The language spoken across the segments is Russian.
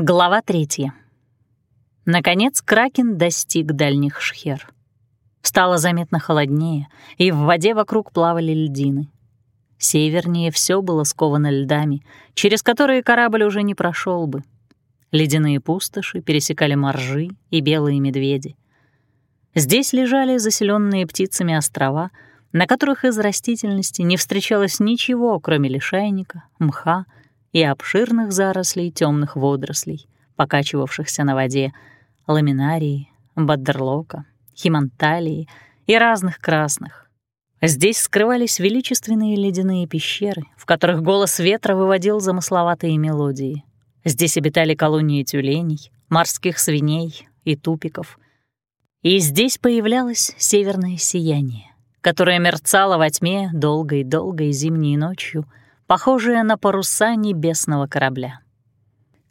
Глава третья. Наконец Кракен достиг дальних шхер. Стало заметно холоднее, и в воде вокруг плавали льдины. Севернее все было сковано льдами, через которые корабль уже не прошел бы. Ледяные пустоши пересекали моржи и белые медведи. Здесь лежали заселенные птицами острова, на которых из растительности не встречалось ничего, кроме лишайника, мха — и обширных зарослей темных водорослей, покачивавшихся на воде, ламинарии, баддерлока, химанталии и разных красных. Здесь скрывались величественные ледяные пещеры, в которых голос ветра выводил замысловатые мелодии. Здесь обитали колонии тюленей, морских свиней и тупиков. И здесь появлялось северное сияние, которое мерцало во тьме долгой-долгой зимней ночью — похожая на паруса небесного корабля.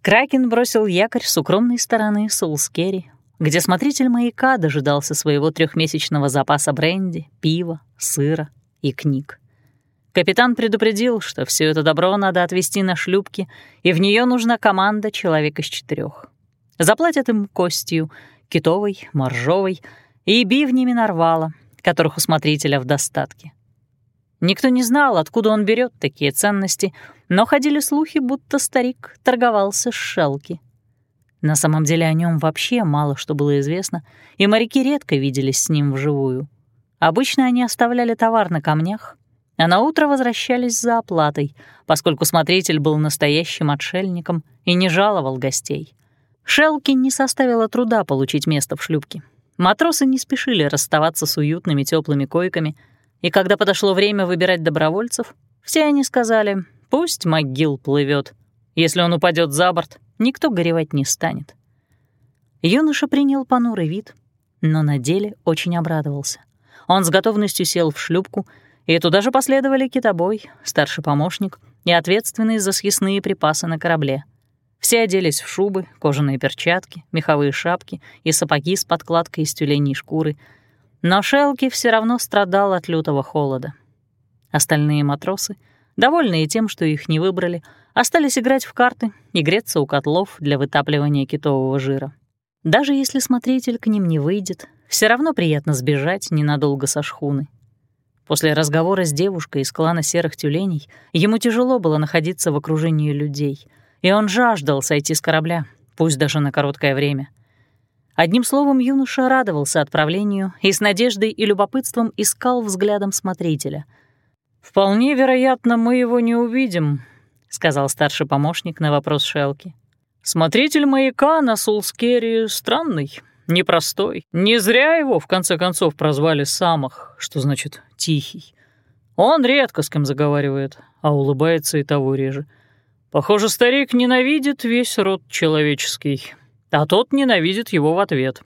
Кракен бросил якорь с укромной стороны Сулскери, где смотритель маяка дожидался своего трехмесячного запаса бренди, пива, сыра и книг. Капитан предупредил, что все это добро надо отвезти на шлюпки, и в нее нужна команда человек из четырех. Заплатят им костью, китовой, моржовой и бивнями нарвала, которых у смотрителя в достатке. Никто не знал, откуда он берет такие ценности, но ходили слухи, будто старик торговался с шелки. На самом деле о нем вообще мало что было известно, и моряки редко виделись с ним вживую. Обычно они оставляли товар на камнях, а на утро возвращались за оплатой, поскольку смотритель был настоящим отшельником и не жаловал гостей. Шелки не составило труда получить место в шлюпке. Матросы не спешили расставаться с уютными теплыми койками — и когда подошло время выбирать добровольцев, все они сказали, пусть могил плывет. Если он упадет за борт, никто горевать не станет. Юноша принял понурый вид, но на деле очень обрадовался. Он с готовностью сел в шлюпку, и туда же последовали китобой, старший помощник и ответственный за съестные припасы на корабле. Все оделись в шубы, кожаные перчатки, меховые шапки и сапоги с подкладкой из тюленей шкуры — но Шелки все равно страдал от лютого холода. Остальные матросы, довольные тем, что их не выбрали, остались играть в карты и греться у котлов для вытапливания китового жира. Даже если смотритель к ним не выйдет, все равно приятно сбежать ненадолго со шхуны. После разговора с девушкой из клана серых тюленей ему тяжело было находиться в окружении людей, и он жаждал сойти с корабля, пусть даже на короткое время. Одним словом, юноша радовался отправлению и с надеждой и любопытством искал взглядом смотрителя. «Вполне вероятно, мы его не увидим», — сказал старший помощник на вопрос Шелки. «Смотритель маяка на Сулскере странный, непростой. Не зря его, в конце концов, прозвали Самах, что значит «тихий». Он редко с кем заговаривает, а улыбается и того реже. Похоже, старик ненавидит весь род человеческий» а тот ненавидит его в ответ.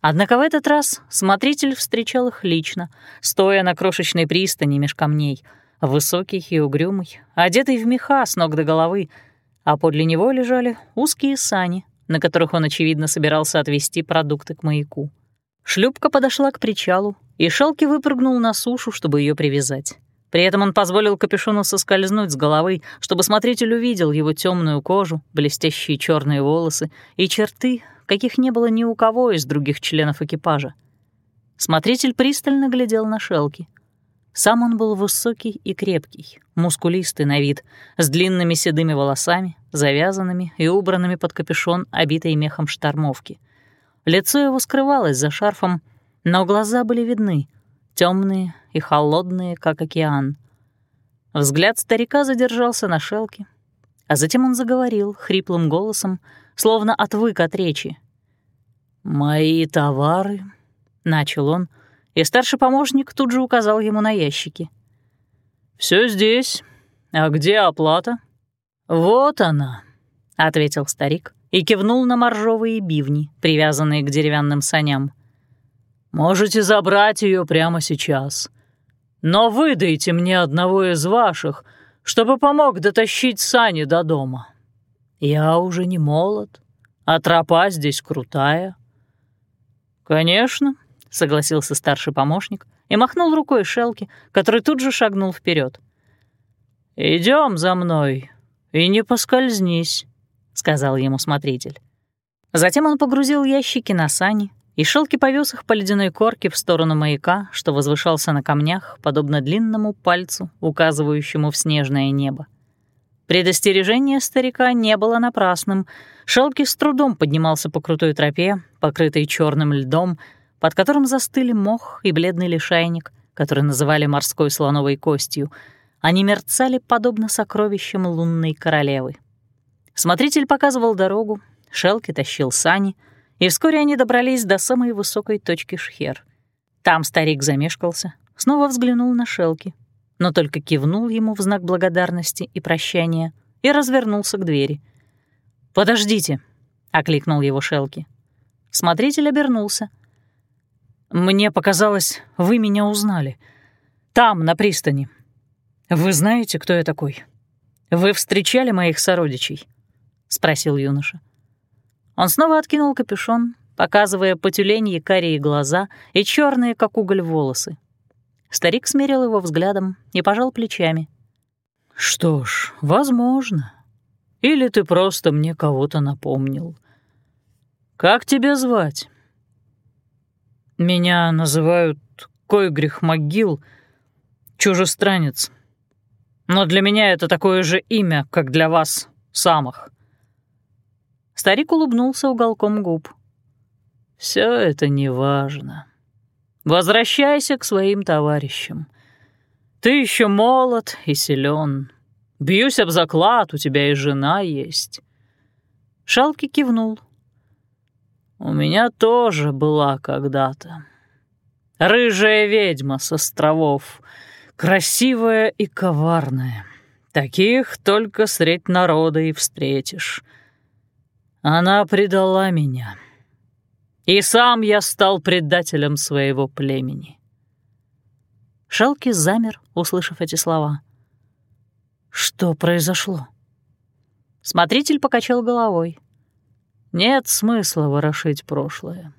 Однако в этот раз смотритель встречал их лично, стоя на крошечной пристани меж камней, высокий и угрюмый, одетый в меха с ног до головы, а подле него лежали узкие сани, на которых он, очевидно, собирался отвезти продукты к маяку. Шлюпка подошла к причалу, и Шелки выпрыгнул на сушу, чтобы ее привязать. При этом он позволил капюшону соскользнуть с головы, чтобы смотритель увидел его темную кожу, блестящие черные волосы и черты, каких не было ни у кого из других членов экипажа. Смотритель пристально глядел на Шелки. Сам он был высокий и крепкий, мускулистый на вид, с длинными седыми волосами, завязанными и убранными под капюшон, обитой мехом штормовки. Лицо его скрывалось за шарфом, но глаза были видны, темные и холодные, как океан. Взгляд старика задержался на шелке, а затем он заговорил хриплым голосом, словно отвык от речи. «Мои товары», — начал он, и старший помощник тут же указал ему на ящики. Все здесь. А где оплата?» «Вот она», — ответил старик и кивнул на моржовые бивни, привязанные к деревянным саням. «Можете забрать ее прямо сейчас. Но выдайте мне одного из ваших, чтобы помог дотащить сани до дома. Я уже не молод, а тропа здесь крутая». «Конечно», — согласился старший помощник и махнул рукой Шелки, который тут же шагнул вперед. Идем за мной и не поскользнись. — сказал ему смотритель. Затем он погрузил ящики на сани, и Шелки повез их по ледяной корке в сторону маяка, что возвышался на камнях, подобно длинному пальцу, указывающему в снежное небо. Предостережение старика не было напрасным. Шелки с трудом поднимался по крутой тропе, покрытой черным льдом, под которым застыли мох и бледный лишайник, который называли морской слоновой костью. Они мерцали подобно сокровищам лунной королевы. Смотритель показывал дорогу, Шелки тащил сани, и вскоре они добрались до самой высокой точки Шхер. Там старик замешкался, снова взглянул на Шелки, но только кивнул ему в знак благодарности и прощания и развернулся к двери. «Подождите», — окликнул его Шелки. Смотритель обернулся. «Мне показалось, вы меня узнали. Там, на пристани. Вы знаете, кто я такой? Вы встречали моих сородичей?» — спросил юноша. Он снова откинул капюшон, показывая потюленье карие глаза и черные, как уголь, волосы. Старик смерил его взглядом и пожал плечами. «Что ж, возможно. Или ты просто мне кого-то напомнил. Как тебя звать?» «Меня называют Койгрих Могил, чужестранец. Но для меня это такое же имя, как для вас, самых. Старик улыбнулся уголком губ. Все это неважно. Возвращайся к своим товарищам. Ты еще молод и силен. Бьюсь об заклад, у тебя и жена есть. Шалки кивнул. У меня тоже была когда-то. Рыжая ведьма с островов, красивая и коварная. Таких только средь народа и встретишь. Она предала меня. И сам я стал предателем своего племени. Шалки замер, услышав эти слова. Что произошло? Смотритель покачал головой. Нет смысла ворошить прошлое.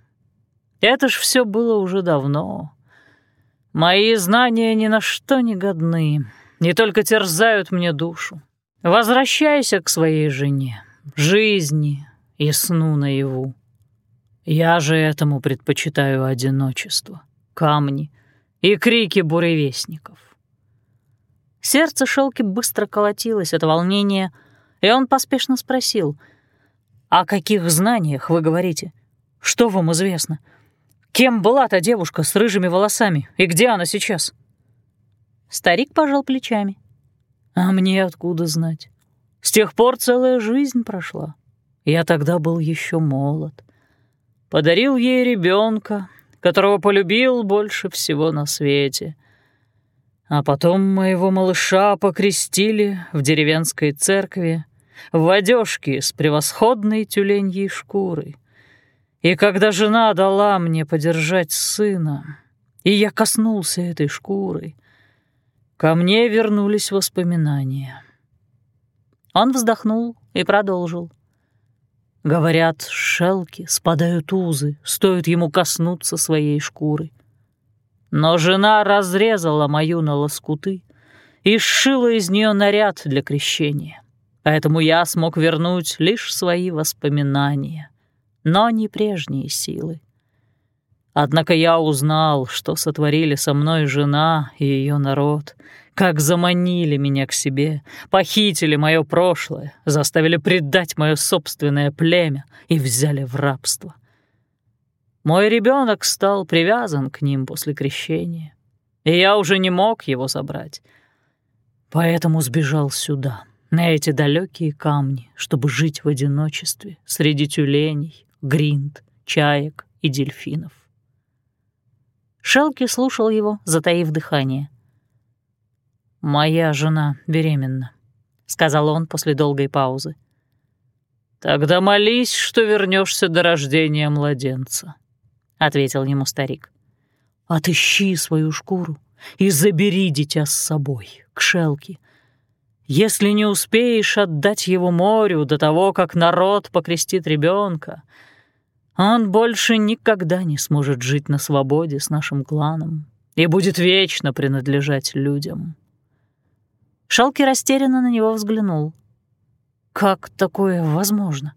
Это ж все было уже давно. Мои знания ни на что не годны, не только терзают мне душу. Возвращайся к своей жене, жизни, и сну наяву. Я же этому предпочитаю одиночество, камни и крики буревестников. Сердце Шелки быстро колотилось от волнения, и он поспешно спросил, «О каких знаниях вы говорите? Что вам известно? Кем была та девушка с рыжими волосами, и где она сейчас?» Старик пожал плечами. «А мне откуда знать? С тех пор целая жизнь прошла. Я тогда был еще молод. Подарил ей ребенка, которого полюбил больше всего на свете. А потом моего малыша покрестили в деревенской церкви в одежке с превосходной тюленьей шкурой. И когда жена дала мне подержать сына, и я коснулся этой шкурой, ко мне вернулись воспоминания. Он вздохнул и продолжил. Говорят, шелки спадают узы, стоит ему коснуться своей шкуры. Но жена разрезала мою на лоскуты и сшила из нее наряд для крещения. Поэтому я смог вернуть лишь свои воспоминания, но не прежние силы. Однако я узнал, что сотворили со мной жена и ее народ, как заманили меня к себе, похитили мое прошлое, заставили предать мое собственное племя и взяли в рабство. Мой ребенок стал привязан к ним после крещения, и я уже не мог его забрать. Поэтому сбежал сюда, на эти далекие камни, чтобы жить в одиночестве среди тюленей, гринд, чаек и дельфинов. Шелки слушал его, затаив дыхание. «Моя жена беременна», — сказал он после долгой паузы. «Тогда молись, что вернешься до рождения младенца», — ответил ему старик. «Отыщи свою шкуру и забери дитя с собой, к шелке. Если не успеешь отдать его морю до того, как народ покрестит ребенка, он больше никогда не сможет жить на свободе с нашим кланом и будет вечно принадлежать людям». Шалки растерянно на него взглянул. Как такое возможно?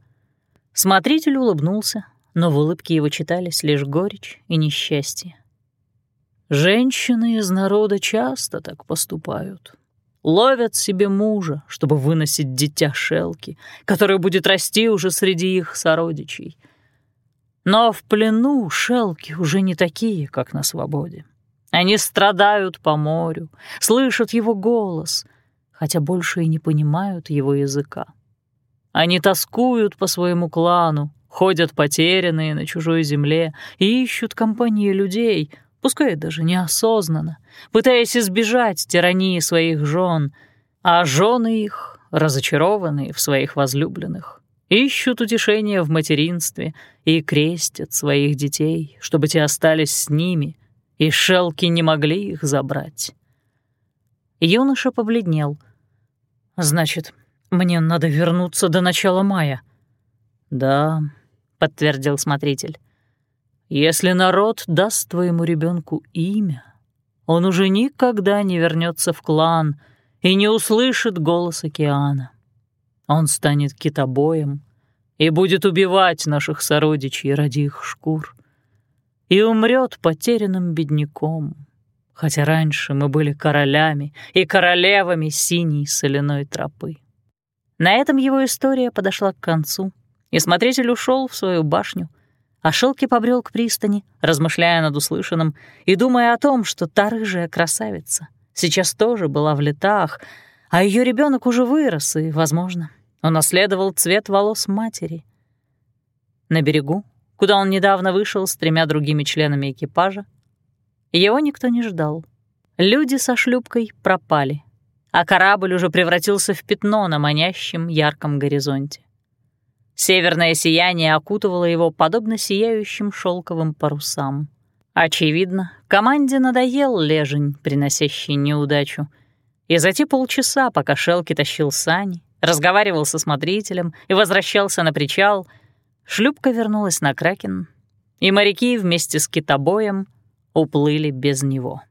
Смотритель улыбнулся, но в улыбке его читались лишь горечь и несчастье. Женщины из народа часто так поступают. Ловят себе мужа, чтобы выносить дитя Шелки, которое будет расти уже среди их сородичей. Но в плену Шелки уже не такие, как на свободе. Они страдают по морю, слышат его голос, хотя больше и не понимают его языка. Они тоскуют по своему клану, ходят потерянные на чужой земле и ищут компании людей, пускай даже неосознанно, пытаясь избежать тирании своих жен, а жены их, разочарованные в своих возлюбленных, ищут утешения в материнстве и крестят своих детей, чтобы те остались с ними, и шелки не могли их забрать. Юноша побледнел. «Значит, мне надо вернуться до начала мая». «Да», — подтвердил смотритель. «Если народ даст твоему ребенку имя, он уже никогда не вернется в клан и не услышит голос океана. Он станет китобоем и будет убивать наших сородичей ради их шкур. И умрет потерянным бедняком, хотя раньше мы были королями и королевами синей соляной тропы. На этом его история подошла к концу, и смотритель ушел в свою башню, а Шелки побрел к пристани, размышляя над услышанным и думая о том, что та рыжая красавица сейчас тоже была в летах, а ее ребенок уже вырос и, возможно, унаследовал цвет волос матери. На берегу, куда он недавно вышел с тремя другими членами экипажа, его никто не ждал. Люди со шлюпкой пропали, а корабль уже превратился в пятно на манящем ярком горизонте. Северное сияние окутывало его подобно сияющим шелковым парусам. Очевидно, команде надоел лежень, приносящий неудачу. И за те полчаса, пока Шелки тащил сани, разговаривал со смотрителем и возвращался на причал, шлюпка вернулась на Кракен, и моряки вместе с китобоем уплыли без него.